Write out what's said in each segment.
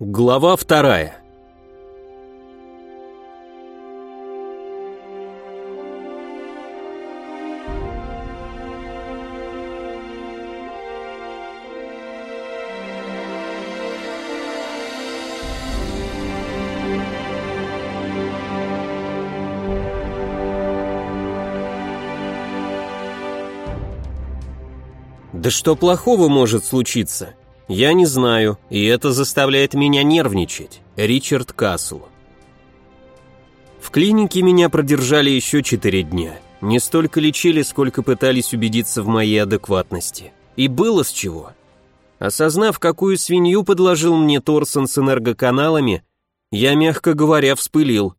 Глава вторая. Да что плохого может случиться? Я не знаю, и это заставляет меня нервничать. Ричард Касл. В клинике меня продержали еще четыре дня. Не столько лечили, сколько пытались убедиться в моей адекватности. И было с чего. Осознав, какую свинью подложил мне Торсон с энергоканалами, я, мягко говоря, вспылил.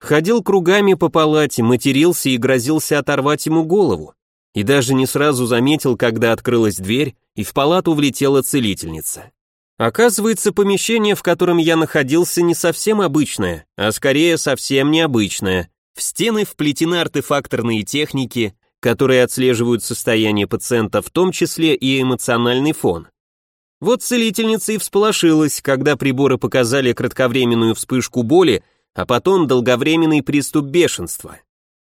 Ходил кругами по палате, матерился и грозился оторвать ему голову. И даже не сразу заметил, когда открылась дверь, и в палату влетела целительница. Оказывается, помещение, в котором я находился, не совсем обычное, а скорее совсем необычное. В стены вплетены артефакторные техники, которые отслеживают состояние пациента, в том числе и эмоциональный фон. Вот целительница и всполошилась, когда приборы показали кратковременную вспышку боли, а потом долговременный приступ бешенства.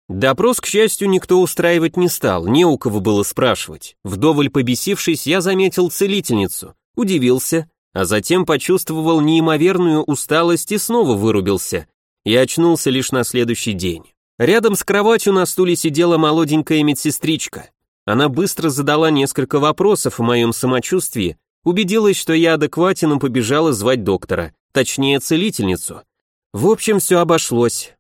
Допрос, к счастью, никто устраивать не стал, не у кого было спрашивать. Вдоволь побесившись, я заметил целительницу, удивился, а затем почувствовал неимоверную усталость и снова вырубился. И очнулся лишь на следующий день. Рядом с кроватью на стуле сидела молоденькая медсестричка. Она быстро задала несколько вопросов о моем самочувствии, убедилась, что я адекватен и побежала звать доктора, точнее целительницу. В общем, все обошлось.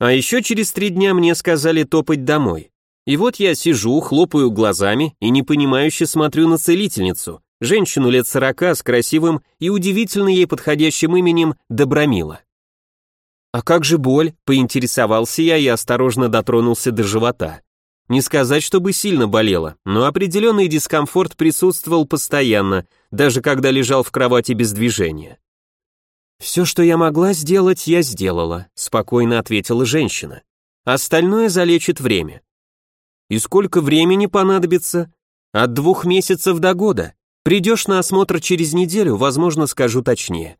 А еще через три дня мне сказали топать домой. И вот я сижу, хлопаю глазами и непонимающе смотрю на целительницу, женщину лет сорока с красивым и удивительно ей подходящим именем Добромила. «А как же боль?» – поинтересовался я и осторожно дотронулся до живота. Не сказать, чтобы сильно болело, но определенный дискомфорт присутствовал постоянно, даже когда лежал в кровати без движения. «Все, что я могла сделать, я сделала», — спокойно ответила женщина. «Остальное залечит время». «И сколько времени понадобится?» «От двух месяцев до года. Придешь на осмотр через неделю, возможно, скажу точнее».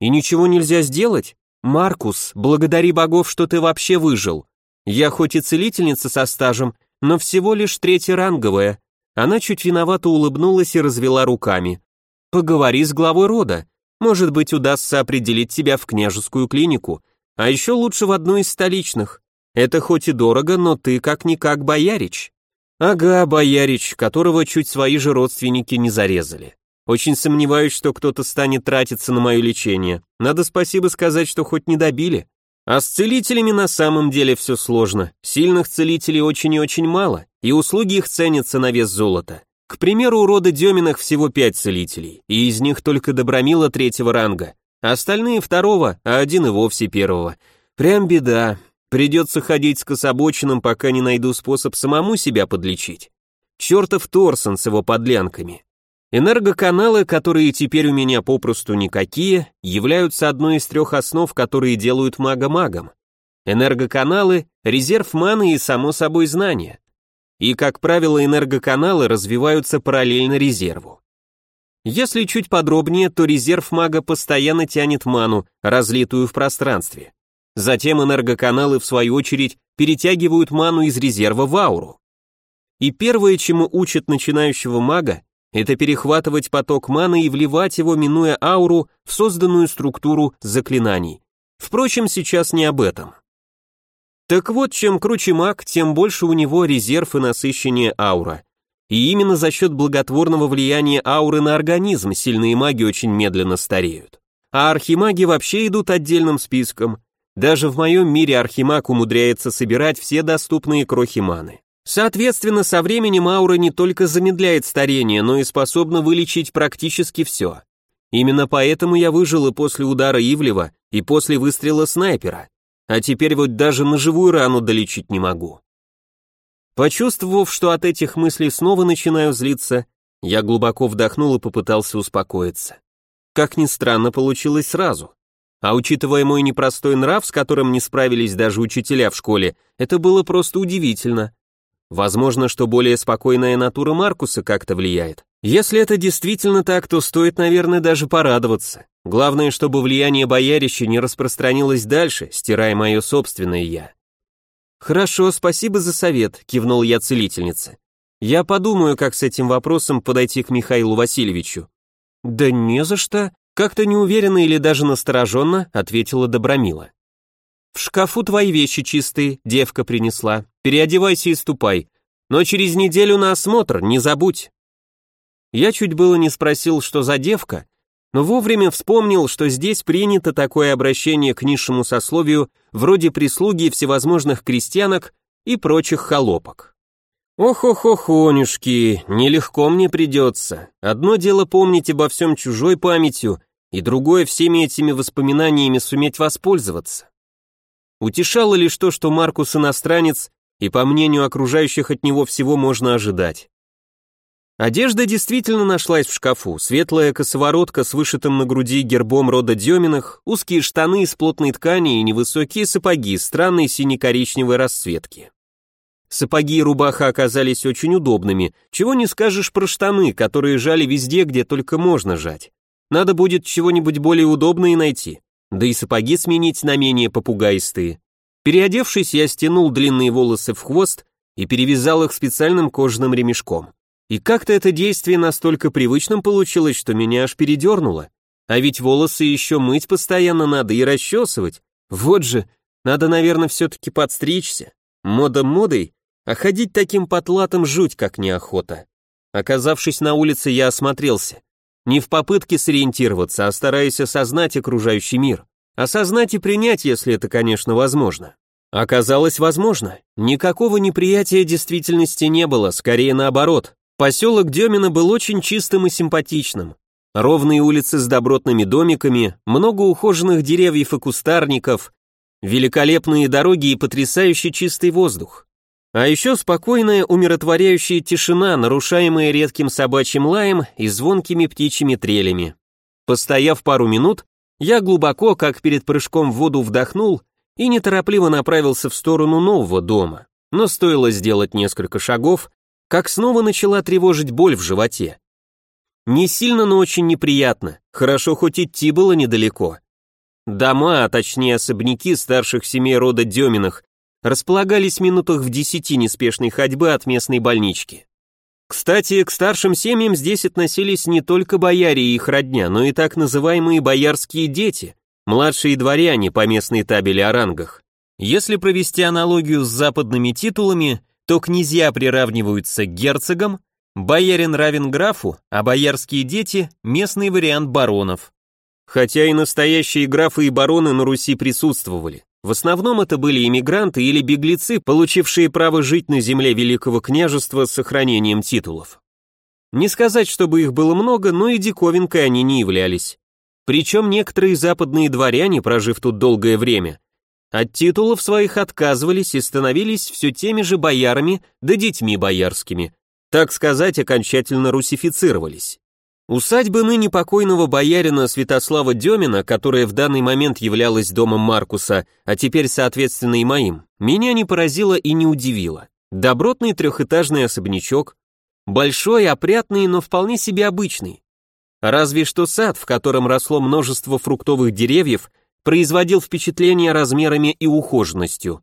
«И ничего нельзя сделать?» «Маркус, благодари богов, что ты вообще выжил. Я хоть и целительница со стажем, но всего лишь третьеранговая». Она чуть виновато улыбнулась и развела руками. «Поговори с главой рода, может быть, удастся определить тебя в княжескую клинику, а еще лучше в одну из столичных. Это хоть и дорого, но ты как-никак боярич. Ага, боярич, которого чуть свои же родственники не зарезали. Очень сомневаюсь, что кто-то станет тратиться на мое лечение. Надо спасибо сказать, что хоть не добили. А с целителями на самом деле все сложно. Сильных целителей очень и очень мало, и услуги их ценятся на вес золота. К примеру, у рода Деминых всего пять целителей, и из них только Добромила третьего ранга, остальные второго, а один и вовсе первого. Прям беда. Придется ходить с кособочином, пока не найду способ самому себя подлечить. Чертов Торсон с его подлянками. Энергоканалы, которые теперь у меня попросту никакие, являются одной из трех основ, которые делают мага магом. Энергоканалы, резерв маны и, само собой, знания и, как правило, энергоканалы развиваются параллельно резерву. Если чуть подробнее, то резерв мага постоянно тянет ману, разлитую в пространстве. Затем энергоканалы, в свою очередь, перетягивают ману из резерва в ауру. И первое, чему учат начинающего мага, это перехватывать поток маны и вливать его, минуя ауру, в созданную структуру заклинаний. Впрочем, сейчас не об этом. Так вот, чем круче маг, тем больше у него резерв и насыщение аура. И именно за счет благотворного влияния ауры на организм сильные маги очень медленно стареют. А архимаги вообще идут отдельным списком. Даже в моем мире архимаг умудряется собирать все доступные крохи маны. Соответственно, со временем аура не только замедляет старение, но и способна вылечить практически все. Именно поэтому я выжил и после удара Ивлева, и после выстрела снайпера а теперь вот даже на живую рану долечить не могу. Почувствовав, что от этих мыслей снова начинаю злиться, я глубоко вдохнул и попытался успокоиться. Как ни странно, получилось сразу. А учитывая мой непростой нрав, с которым не справились даже учителя в школе, это было просто удивительно. Возможно, что более спокойная натура Маркуса как-то влияет. Если это действительно так, то стоит, наверное, даже порадоваться. Главное, чтобы влияние боярища не распространилось дальше, стирая мое собственное «я». «Хорошо, спасибо за совет», — кивнул я целительнице. «Я подумаю, как с этим вопросом подойти к Михаилу Васильевичу». «Да не за что», — как-то неуверенно или даже настороженно ответила Добромила. «В шкафу твои вещи чистые, девка принесла. Переодевайся и ступай. Но через неделю на осмотр, не забудь». Я чуть было не спросил, что за девка, но вовремя вспомнил, что здесь принято такое обращение к низшему сословию вроде прислуги всевозможных крестьянок и прочих холопок. Ох-ох-охонюшки, нелегко мне придется. Одно дело помнить обо всем чужой памятью, и другое всеми этими воспоминаниями суметь воспользоваться. Утешало лишь то, что Маркус иностранец, и по мнению окружающих от него всего можно ожидать. Одежда действительно нашлась в шкафу. Светлая косоворотка с вышитым на груди гербом рода Деминых, узкие штаны из плотной ткани и невысокие сапоги странной сине-коричневой расцветки. Сапоги и рубаха оказались очень удобными, чего не скажешь про штаны, которые жали везде, где только можно жать. Надо будет чего-нибудь более удобное найти, да и сапоги сменить на менее попугайстые. Переодевшись, я стянул длинные волосы в хвост и перевязал их специальным кожаным ремешком. И как-то это действие настолько привычным получилось, что меня аж передернуло. А ведь волосы еще мыть постоянно надо и расчесывать. Вот же, надо, наверное, все-таки подстричься. Мода модой, а ходить таким потлатым жуть как неохота. Оказавшись на улице, я осмотрелся. Не в попытке сориентироваться, а стараясь осознать окружающий мир. Осознать и принять, если это, конечно, возможно. Оказалось возможно. Никакого неприятия действительности не было, скорее наоборот. Поселок Демина был очень чистым и симпатичным. Ровные улицы с добротными домиками, много ухоженных деревьев и кустарников, великолепные дороги и потрясающе чистый воздух. А еще спокойная, умиротворяющая тишина, нарушаемая редким собачьим лаем и звонкими птичьими трелями. Постояв пару минут, я глубоко, как перед прыжком в воду, вдохнул и неторопливо направился в сторону нового дома. Но стоило сделать несколько шагов, как снова начала тревожить боль в животе. Не сильно, но очень неприятно, хорошо хоть идти было недалеко. Дома, а точнее особняки старших семей рода Деминых, располагались минутах в десяти неспешной ходьбы от местной больнички. Кстати, к старшим семьям здесь относились не только бояре и их родня, но и так называемые боярские дети, младшие дворяне по местной табели о рангах. Если провести аналогию с западными титулами, то князья приравниваются к герцогам, боярин равен графу, а боярские дети – местный вариант баронов. Хотя и настоящие графы и бароны на Руси присутствовали. В основном это были иммигранты или беглецы, получившие право жить на земле Великого княжества с сохранением титулов. Не сказать, чтобы их было много, но и диковинкой они не являлись. Причем некоторые западные дворяне, прожив тут долгое время, от титулов своих отказывались и становились все теми же боярами да детьми боярскими, так сказать, окончательно русифицировались. Усадьба ныне покойного боярина Святослава Демина, которая в данный момент являлась домом Маркуса, а теперь, соответственно, и моим, меня не поразило и не удивило. Добротный трехэтажный особнячок, большой, опрятный, но вполне себе обычный. Разве что сад, в котором росло множество фруктовых деревьев, производил впечатление размерами и ухоженностью.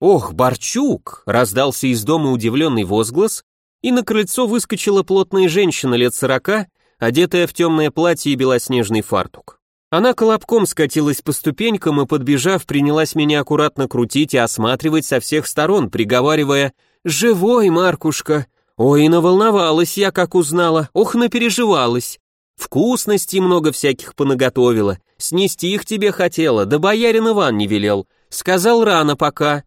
«Ох, Борчук!» — раздался из дома удивленный возглас, и на крыльцо выскочила плотная женщина лет сорока, одетая в темное платье и белоснежный фартук. Она колобком скатилась по ступенькам и, подбежав, принялась меня аккуратно крутить и осматривать со всех сторон, приговаривая «Живой, Маркушка!» Ой, наволновалась я, как узнала, ох, напереживалась. Вкусностей много всяких понаготовила, снести их тебе хотела, да боярин Иван не велел. Сказал рано пока.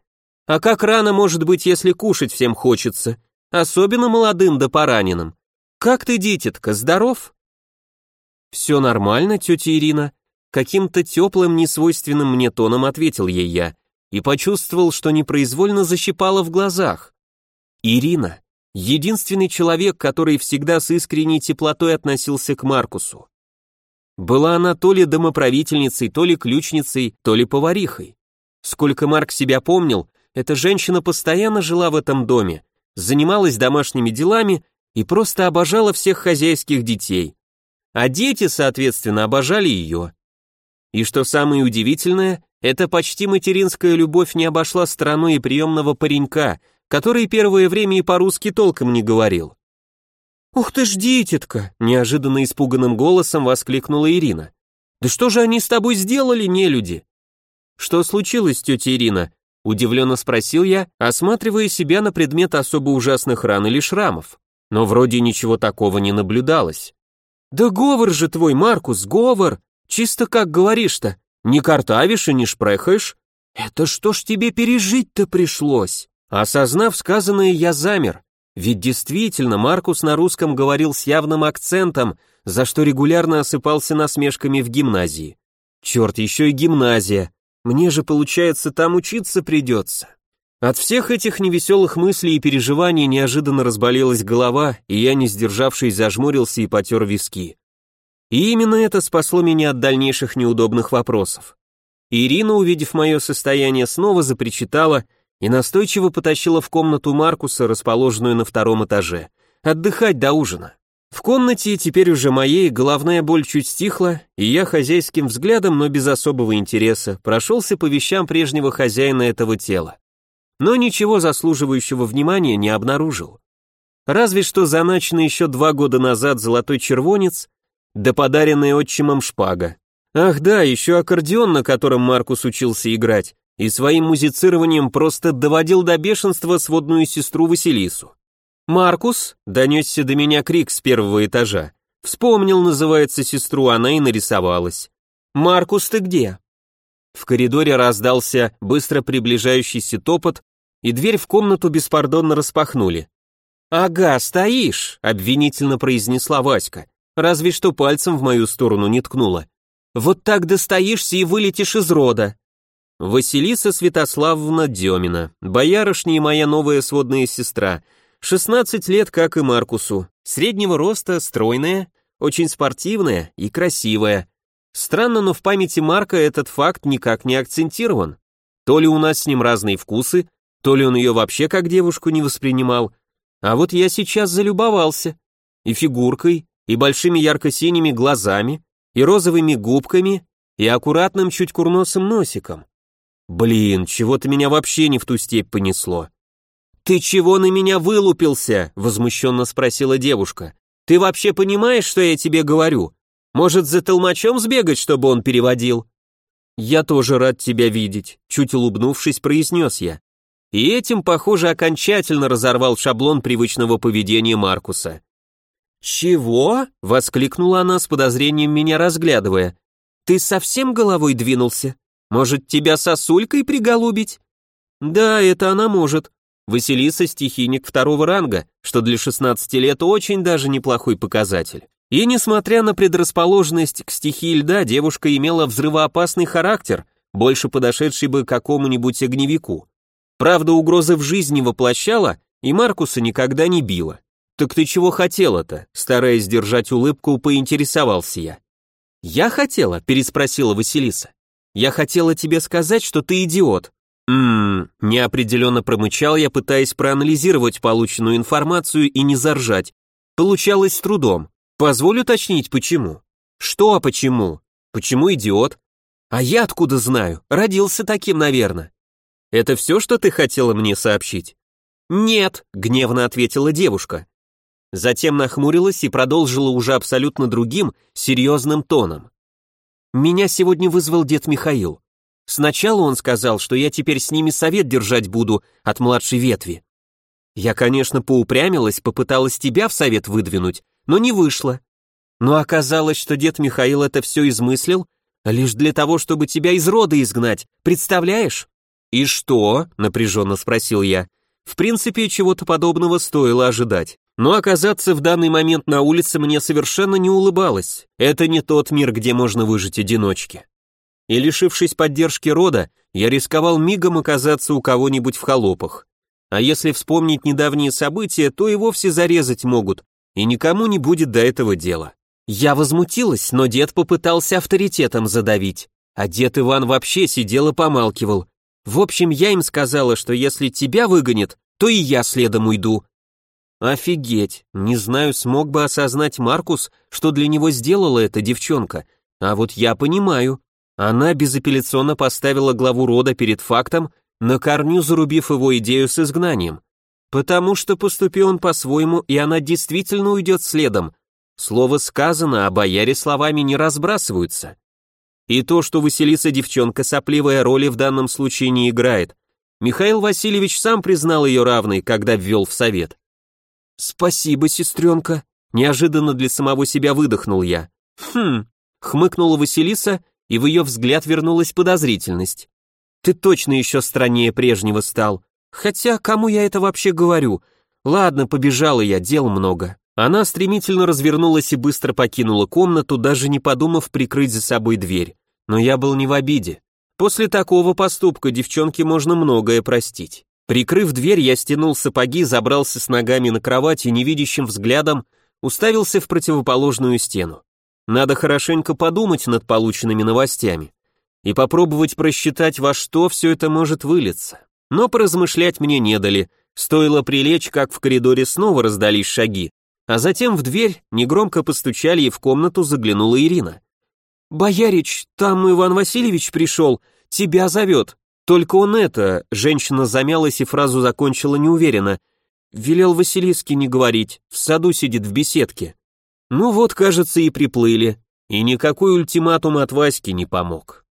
А как рано может быть, если кушать всем хочется? Особенно молодым да пораненным. Как ты, дитятка, здоров? Все нормально, тетя Ирина. Каким-то теплым, несвойственным мне тоном ответил ей я и почувствовал, что непроизвольно защипало в глазах. Ирина, единственный человек, который всегда с искренней теплотой относился к Маркусу. Была она то ли домоправительницей, то ли ключницей, то ли поварихой. Сколько Марк себя помнил, эта женщина постоянно жила в этом доме, занималась домашними делами и просто обожала всех хозяйских детей. А дети, соответственно, обожали ее. И что самое удивительное, эта почти материнская любовь не обошла стороной и приемного паренька, который первое время и по-русски толком не говорил. «Ух ты ж, дитятка!» – неожиданно испуганным голосом воскликнула Ирина. «Да что же они с тобой сделали, нелюди?» «Что случилось, тетя Ирина?» – удивленно спросил я, осматривая себя на предмет особо ужасных ран или шрамов. Но вроде ничего такого не наблюдалось. «Да говор же твой, Маркус, говор! Чисто как говоришь-то, не картавишь и не шпрехаешь? Это что ж тебе пережить-то пришлось?» Осознав сказанное, я замер. Ведь действительно, Маркус на русском говорил с явным акцентом, за что регулярно осыпался насмешками в гимназии. Черт, еще и гимназия. Мне же, получается, там учиться придется. От всех этих невеселых мыслей и переживаний неожиданно разболелась голова, и я, не сдержавшись, зажмурился и потер виски. И именно это спасло меня от дальнейших неудобных вопросов. Ирина, увидев мое состояние, снова запричитала и настойчиво потащила в комнату Маркуса, расположенную на втором этаже, отдыхать до ужина. В комнате, теперь уже моей, головная боль чуть стихла, и я хозяйским взглядом, но без особого интереса, прошелся по вещам прежнего хозяина этого тела. Но ничего заслуживающего внимания не обнаружил. Разве что заначенный еще два года назад золотой червонец, да подаренная отчимом шпага. Ах да, еще аккордеон, на котором Маркус учился играть, и своим музицированием просто доводил до бешенства сводную сестру Василису. «Маркус!» — донесся до меня крик с первого этажа. Вспомнил, называется, сестру, она и нарисовалась. «Маркус, ты где?» В коридоре раздался быстро приближающийся топот, и дверь в комнату беспардонно распахнули. «Ага, стоишь!» — обвинительно произнесла Васька. Разве что пальцем в мою сторону не ткнула. «Вот так достоишься и вылетишь из рода!» Василиса Святославовна Демина, боярышня и моя новая сводная сестра, 16 лет, как и Маркусу, среднего роста, стройная, очень спортивная и красивая. Странно, но в памяти Марка этот факт никак не акцентирован. То ли у нас с ним разные вкусы, то ли он ее вообще как девушку не воспринимал. А вот я сейчас залюбовался. И фигуркой, и большими ярко-синими глазами, и розовыми губками, и аккуратным чуть курносым носиком. Блин, чего-то меня вообще не в ту степь понесло. «Ты чего на меня вылупился?» — возмущенно спросила девушка. «Ты вообще понимаешь, что я тебе говорю? Может, за толмачом сбегать, чтобы он переводил?» «Я тоже рад тебя видеть», — чуть улыбнувшись, произнес я. И этим, похоже, окончательно разорвал шаблон привычного поведения Маркуса. «Чего?» — воскликнула она с подозрением меня разглядывая. «Ты совсем головой двинулся? Может, тебя сосулькой приголубить? Да, это она может. Василиса стихийник второго ранга, что для 16 лет очень даже неплохой показатель. И несмотря на предрасположенность к стихии льда, девушка имела взрывоопасный характер, больше подошедший бы к какому-нибудь огневику. Правда, угрозы в жизни воплощала и Маркуса никогда не била. «Так ты чего хотела-то?» Стараясь держать улыбку, поинтересовался я. «Я хотела?» – переспросила Василиса. Я хотела тебе сказать, что ты идиот. Ммм, неопределенно промычал я, пытаясь проанализировать полученную информацию и не заржать. Получалось с трудом. Позволю уточнить, почему. Что, а почему? Почему идиот? А я откуда знаю? Родился таким, наверное. Это все, что ты хотела мне сообщить? Нет, гневно ответила девушка. Затем нахмурилась и продолжила уже абсолютно другим, серьезным тоном. Меня сегодня вызвал дед Михаил. Сначала он сказал, что я теперь с ними совет держать буду от младшей ветви. Я, конечно, поупрямилась, попыталась тебя в совет выдвинуть, но не вышло. Но оказалось, что дед Михаил это все измыслил, лишь для того, чтобы тебя из рода изгнать, представляешь? И что? напряженно спросил я. В принципе, чего-то подобного стоило ожидать. Но оказаться в данный момент на улице мне совершенно не улыбалось. Это не тот мир, где можно выжить одиночке. И лишившись поддержки рода, я рисковал мигом оказаться у кого-нибудь в холопах. А если вспомнить недавние события, то и вовсе зарезать могут, и никому не будет до этого дела. Я возмутилась, но дед попытался авторитетом задавить, а дед Иван вообще сидел и помалкивал. В общем, я им сказала, что если тебя выгонят, то и я следом уйду, Офигеть, не знаю, смог бы осознать Маркус, что для него сделала эта девчонка, а вот я понимаю. Она безапелляционно поставила главу рода перед фактом, на корню зарубив его идею с изгнанием. Потому что поступил он по-своему, и она действительно уйдет следом. Слово сказано, а бояре словами не разбрасываются. И то, что Василиса девчонка сопливая роли в данном случае не играет. Михаил Васильевич сам признал ее равной, когда ввел в совет. «Спасибо, сестренка», — неожиданно для самого себя выдохнул я. «Хм», — хмыкнула Василиса, и в ее взгляд вернулась подозрительность. «Ты точно еще страннее прежнего стал. Хотя, кому я это вообще говорю? Ладно, побежала я, дел много». Она стремительно развернулась и быстро покинула комнату, даже не подумав прикрыть за собой дверь. Но я был не в обиде. После такого поступка девчонке можно многое простить. Прикрыв дверь, я стянул сапоги, забрался с ногами на кровать и невидящим взглядом уставился в противоположную стену. Надо хорошенько подумать над полученными новостями и попробовать просчитать, во что все это может вылиться. Но поразмышлять мне не дали. Стоило прилечь, как в коридоре снова раздались шаги, а затем в дверь негромко постучали и в комнату заглянула Ирина. «Боярич, там Иван Васильевич пришел, тебя зовет», только он это, женщина замялась и фразу закончила неуверенно. Велел Василиске не говорить, в саду сидит в беседке. Ну вот, кажется, и приплыли. И никакой ультиматум от Васьки не помог.